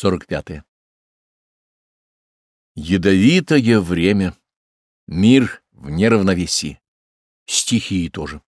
45. Ядовитое время. Мир в неравновесии. Стихии тоже.